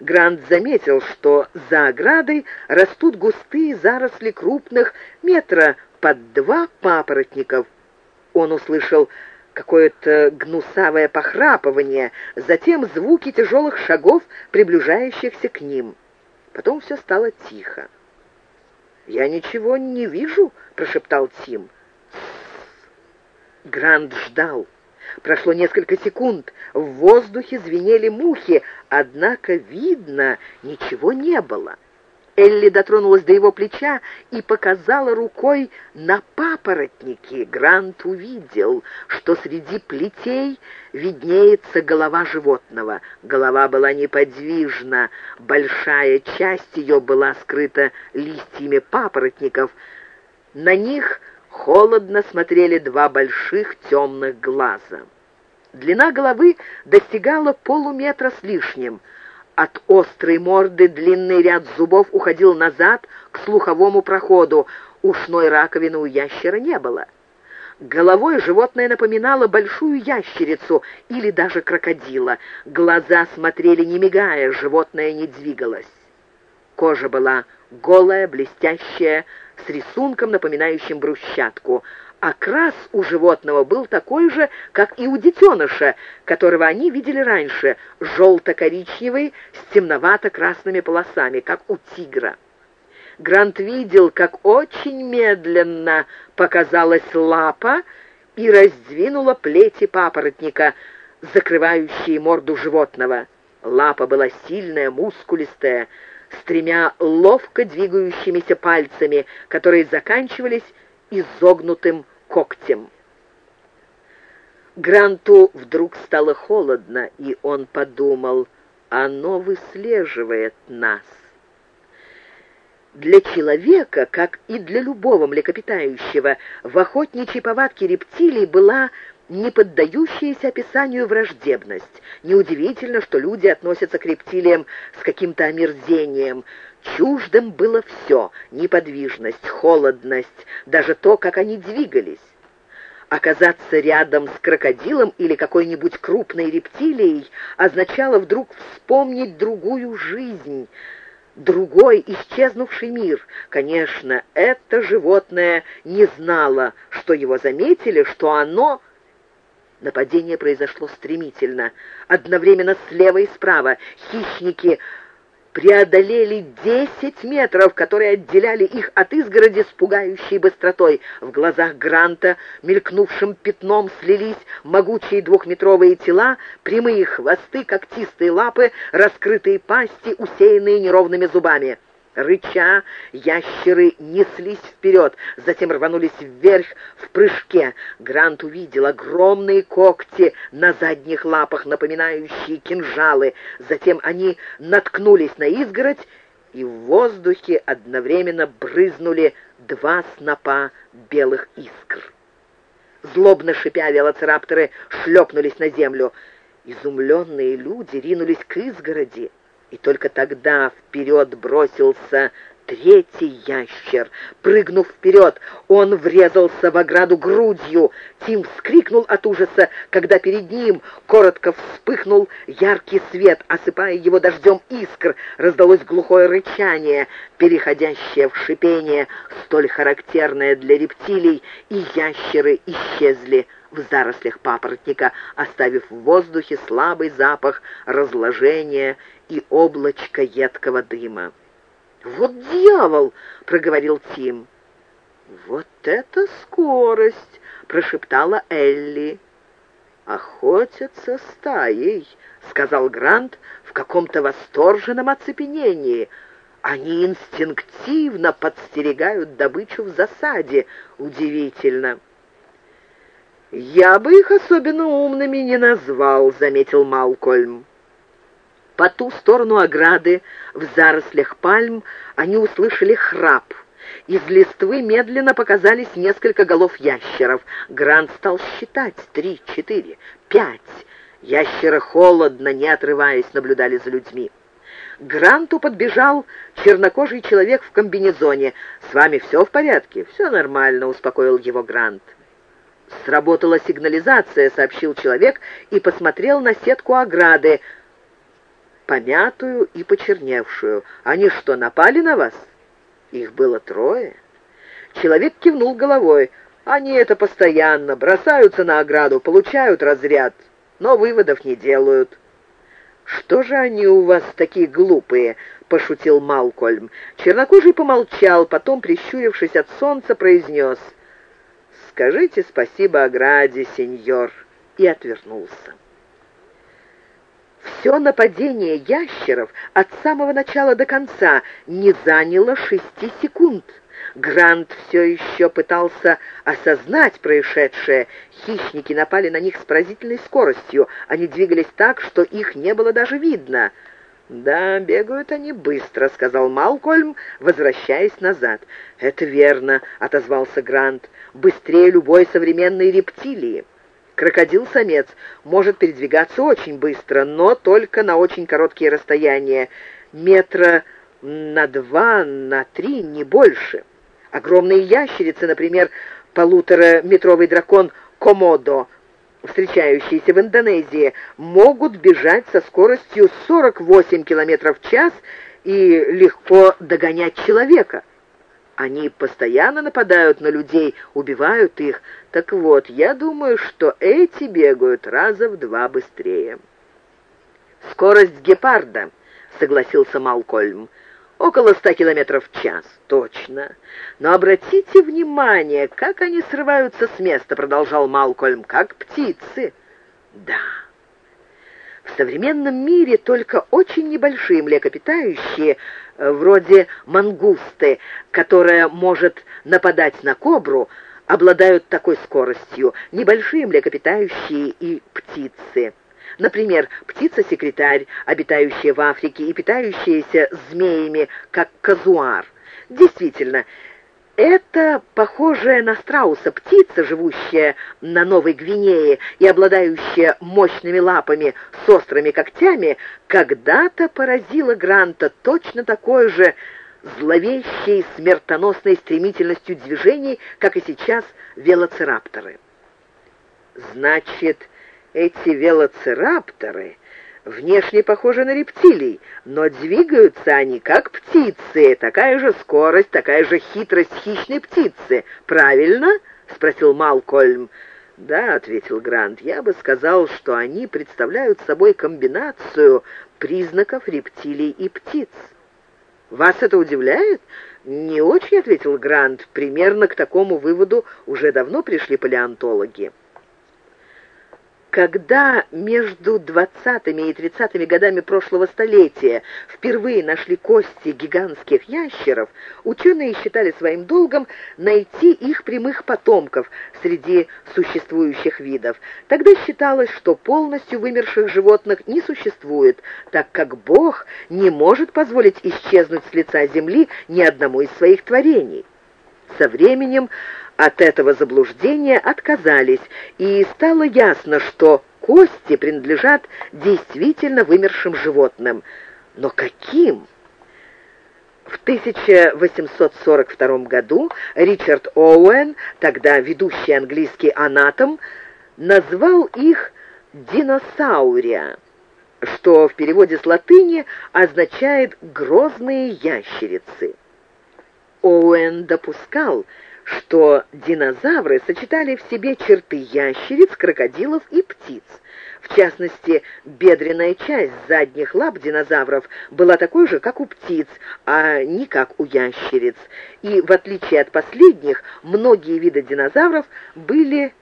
Грант заметил, что за оградой растут густые заросли крупных метра под два папоротников. Он услышал какое-то гнусавое похрапывание, затем звуки тяжелых шагов, приближающихся к ним. Потом все стало тихо. «Я ничего не вижу», — прошептал Тим. Грант ждал. Прошло несколько секунд. В воздухе звенели мухи, однако, видно, ничего не было. Элли дотронулась до его плеча и показала рукой на папоротники. Грант увидел, что среди плетей виднеется голова животного. Голова была неподвижна, большая часть ее была скрыта листьями папоротников. На них холодно смотрели два больших темных глаза. Длина головы достигала полуметра с лишним. От острой морды длинный ряд зубов уходил назад к слуховому проходу. Ушной раковины у ящера не было. Головой животное напоминало большую ящерицу или даже крокодила. Глаза смотрели не мигая, животное не двигалось. Кожа была голая, блестящая, с рисунком, напоминающим брусчатку. Окрас у животного был такой же, как и у детеныша, которого они видели раньше, желто-коричневый с темновато-красными полосами, как у тигра. Грант видел, как очень медленно показалась лапа и раздвинула плети папоротника, закрывающие морду животного. Лапа была сильная, мускулистая, с тремя ловко двигающимися пальцами, которые заканчивались изогнутым когтем. Гранту вдруг стало холодно, и он подумал, оно выслеживает нас. Для человека, как и для любого млекопитающего, в охотничьей повадке рептилий была не поддающаяся описанию враждебность. Неудивительно, что люди относятся к рептилиям с каким-то омерзением. Чуждым было все — неподвижность, холодность, даже то, как они двигались. Оказаться рядом с крокодилом или какой-нибудь крупной рептилией означало вдруг вспомнить другую жизнь — другой, исчезнувший мир. Конечно, это животное не знало, что его заметили, что оно Нападение произошло стремительно. Одновременно слева и справа хищники преодолели десять метров, которые отделяли их от изгороди с пугающей быстротой. В глазах Гранта, мелькнувшим пятном, слились могучие двухметровые тела, прямые хвосты, когтистые лапы, раскрытые пасти, усеянные неровными зубами. Рыча, ящеры неслись вперед, затем рванулись вверх в прыжке. Грант увидел огромные когти на задних лапах, напоминающие кинжалы. Затем они наткнулись на изгородь, и в воздухе одновременно брызнули два снопа белых искр. Злобно шипя, велоцирапторы шлепнулись на землю. Изумленные люди ринулись к изгороди. И только тогда вперед бросился третий ящер. Прыгнув вперед, он врезался в ограду грудью. Тим вскрикнул от ужаса, когда перед ним коротко вспыхнул яркий свет, осыпая его дождем искр. Раздалось глухое рычание, переходящее в шипение, столь характерное для рептилий, и ящеры исчезли в зарослях папоротника, оставив в воздухе слабый запах разложения и облачко едкого дыма. «Вот дьявол!» — проговорил Тим. «Вот это скорость!» — прошептала Элли. «Охотятся стаей», — сказал Грант в каком-то восторженном оцепенении. «Они инстинктивно подстерегают добычу в засаде. Удивительно!» «Я бы их особенно умными не назвал», — заметил Малкольм. По ту сторону ограды, в зарослях пальм, они услышали храп. Из листвы медленно показались несколько голов ящеров. Грант стал считать. Три, четыре, пять. Ящеры холодно, не отрываясь, наблюдали за людьми. Гранту подбежал чернокожий человек в комбинезоне. «С вами все в порядке?» «Все нормально», — успокоил его Грант. «Сработала сигнализация», — сообщил человек и посмотрел на сетку ограды. Помятую и почерневшую. «Они что, напали на вас?» «Их было трое». Человек кивнул головой. «Они это постоянно, бросаются на ограду, получают разряд, но выводов не делают». «Что же они у вас такие глупые?» — пошутил Малкольм. Чернокожий помолчал, потом, прищурившись от солнца, произнес «Скажите спасибо ограде, сеньор», и отвернулся. Все нападение ящеров от самого начала до конца не заняло шести секунд. Грант все еще пытался осознать происшедшее. Хищники напали на них с поразительной скоростью. Они двигались так, что их не было даже видно. «Да, бегают они быстро», — сказал Малкольм, возвращаясь назад. «Это верно», — отозвался Грант. «Быстрее любой современной рептилии». Крокодил-самец может передвигаться очень быстро, но только на очень короткие расстояния, метра на два, на три, не больше. Огромные ящерицы, например, полутораметровый дракон Комодо, встречающиеся в Индонезии, могут бежать со скоростью 48 км в час и легко догонять человека. Они постоянно нападают на людей, убивают их. Так вот, я думаю, что эти бегают раза в два быстрее. «Скорость гепарда», — согласился Малкольм. Около ста километров в час, точно. Но обратите внимание, как они срываются с места, продолжал Малкольм, как птицы. Да. Современном мире только очень небольшие млекопитающие, э, вроде мангусты, которая может нападать на кобру, обладают такой скоростью, небольшие млекопитающие и птицы. Например, птица-секретарь, обитающая в Африке и питающаяся змеями, как казуар. Действительно, это похожая на страуса птица, живущая на Новой Гвинее и обладающая мощными лапами с острыми когтями, когда-то поразила Гранта точно такой же зловещей смертоносной стремительностью движений, как и сейчас велоцирапторы. Значит, эти велоцирапторы внешне похожи на рептилий, но двигаются они как птицы, такая же скорость, такая же хитрость хищной птицы. Правильно? спросил Малкольм. «Да», — ответил Грант, — «я бы сказал, что они представляют собой комбинацию признаков рептилий и птиц». «Вас это удивляет?» «Не очень», — ответил Грант. «Примерно к такому выводу уже давно пришли палеонтологи». Когда между 20-ми и 30-ми годами прошлого столетия впервые нашли кости гигантских ящеров, ученые считали своим долгом найти их прямых потомков среди существующих видов. Тогда считалось, что полностью вымерших животных не существует, так как Бог не может позволить исчезнуть с лица земли ни одному из своих творений. Со временем от этого заблуждения отказались, и стало ясно, что кости принадлежат действительно вымершим животным. Но каким? В 1842 году Ричард Оуэн, тогда ведущий английский анатом, назвал их «диносаурия», что в переводе с латыни означает «грозные ящерицы». Оуэн допускал, что динозавры сочетали в себе черты ящериц, крокодилов и птиц. В частности, бедренная часть задних лап динозавров была такой же, как у птиц, а не как у ящериц. И, в отличие от последних, многие виды динозавров были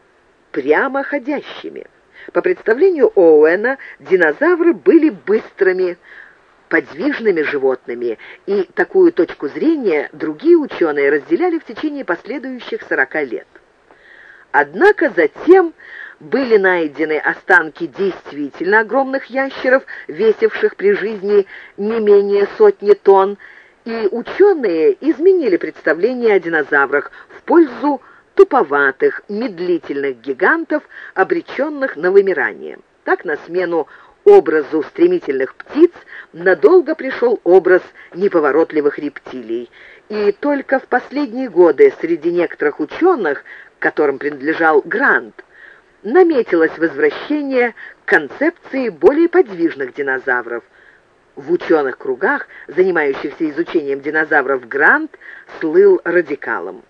прямоходящими. По представлению Оуэна, динозавры были быстрыми, подвижными животными, и такую точку зрения другие ученые разделяли в течение последующих 40 лет. Однако затем были найдены останки действительно огромных ящеров, весивших при жизни не менее сотни тонн, и ученые изменили представление о динозаврах в пользу туповатых, медлительных гигантов, обреченных на вымирание. Так на смену образу стремительных птиц надолго пришел образ неповоротливых рептилий. И только в последние годы среди некоторых ученых, которым принадлежал Грант, наметилось возвращение к концепции более подвижных динозавров. В ученых кругах, занимающихся изучением динозавров, Грант слыл радикалом.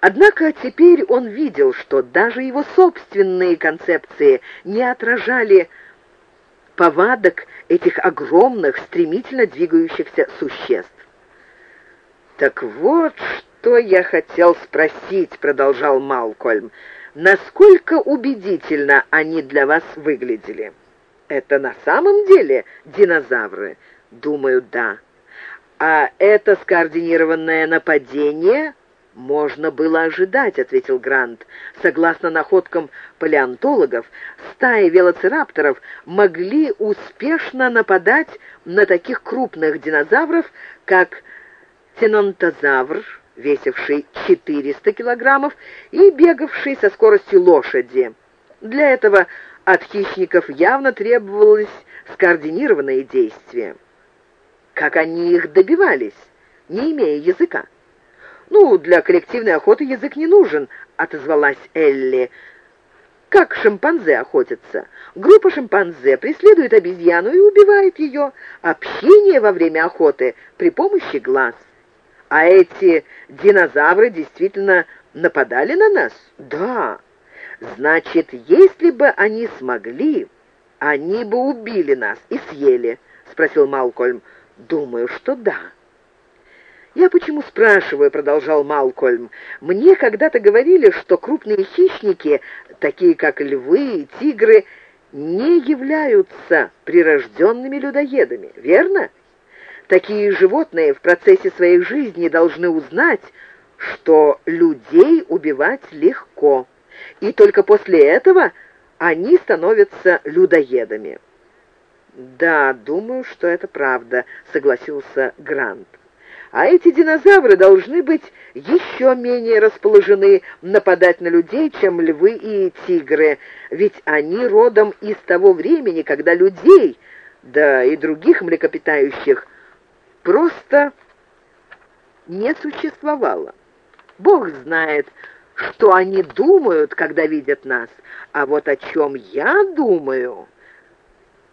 Однако теперь он видел, что даже его собственные концепции не отражали повадок этих огромных, стремительно двигающихся существ. «Так вот, что я хотел спросить», — продолжал Малкольм, «насколько убедительно они для вас выглядели?» «Это на самом деле динозавры?» «Думаю, да». «А это скоординированное нападение?» «Можно было ожидать», — ответил Грант. «Согласно находкам палеонтологов, стаи велоцирапторов могли успешно нападать на таких крупных динозавров, как тенонтозавр, весивший 400 килограммов и бегавший со скоростью лошади. Для этого от хищников явно требовалось скоординированные действия. Как они их добивались, не имея языка? «Ну, для коллективной охоты язык не нужен», — отозвалась Элли. «Как шимпанзе охотятся? Группа шимпанзе преследует обезьяну и убивает ее. Общение во время охоты при помощи глаз». А эти динозавры действительно нападали на нас? Да. Значит, если бы они смогли, они бы убили нас и съели, спросил Малкольм. Думаю, что да. «Я почему спрашиваю?» — продолжал Малкольм. «Мне когда-то говорили, что крупные хищники, такие как львы и тигры, не являются прирожденными людоедами, верно?» Такие животные в процессе своей жизни должны узнать, что людей убивать легко, и только после этого они становятся людоедами. «Да, думаю, что это правда», — согласился Грант. «А эти динозавры должны быть еще менее расположены нападать на людей, чем львы и тигры, ведь они родом из того времени, когда людей, да и других млекопитающих, просто не существовало. Бог знает, что они думают, когда видят нас, а вот о чем я думаю...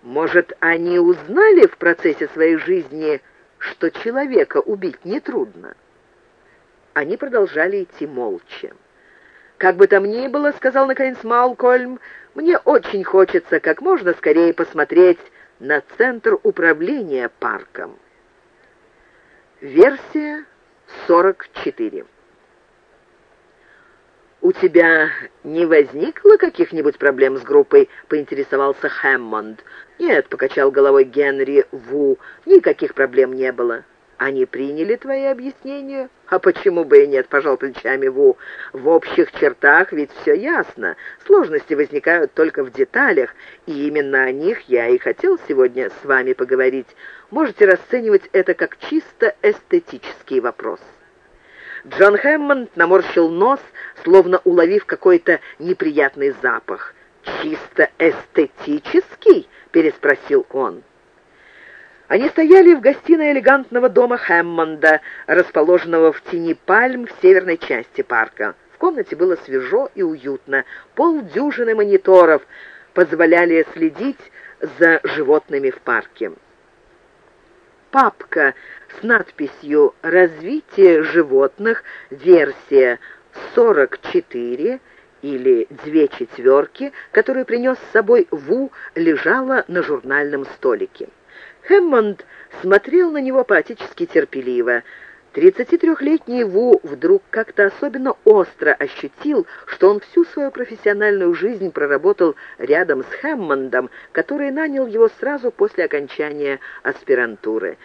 Может, они узнали в процессе своей жизни, что человека убить нетрудно? Они продолжали идти молча. «Как бы там ни было, — сказал наконец Малкольм, — мне очень хочется как можно скорее посмотреть на центр управления парком». Версия 44. «У тебя не возникло каких-нибудь проблем с группой?» — поинтересовался Хэммонд. «Нет», — покачал головой Генри Ву, — «никаких проблем не было». «Они приняли твои объяснения?» «А почему бы и нет?» — пожал плечами Ву. «В общих чертах ведь все ясно. Сложности возникают только в деталях, и именно о них я и хотел сегодня с вами поговорить можете расценивать это как чисто эстетический вопрос. Джон Хэммонд наморщил нос, словно уловив какой-то неприятный запах. «Чисто эстетический?» — переспросил он. Они стояли в гостиной элегантного дома Хэммонда, расположенного в тени пальм в северной части парка. В комнате было свежо и уютно. Полдюжины мониторов позволяли следить за животными в парке папка с надписью «Развитие животных. Версия 44» или «Две четверки», которую принес с собой Ву, лежала на журнальном столике. Хэммонд смотрел на него поотечески терпеливо. 33-летний Ву вдруг как-то особенно остро ощутил, что он всю свою профессиональную жизнь проработал рядом с Хэммондом, который нанял его сразу после окончания аспирантуры.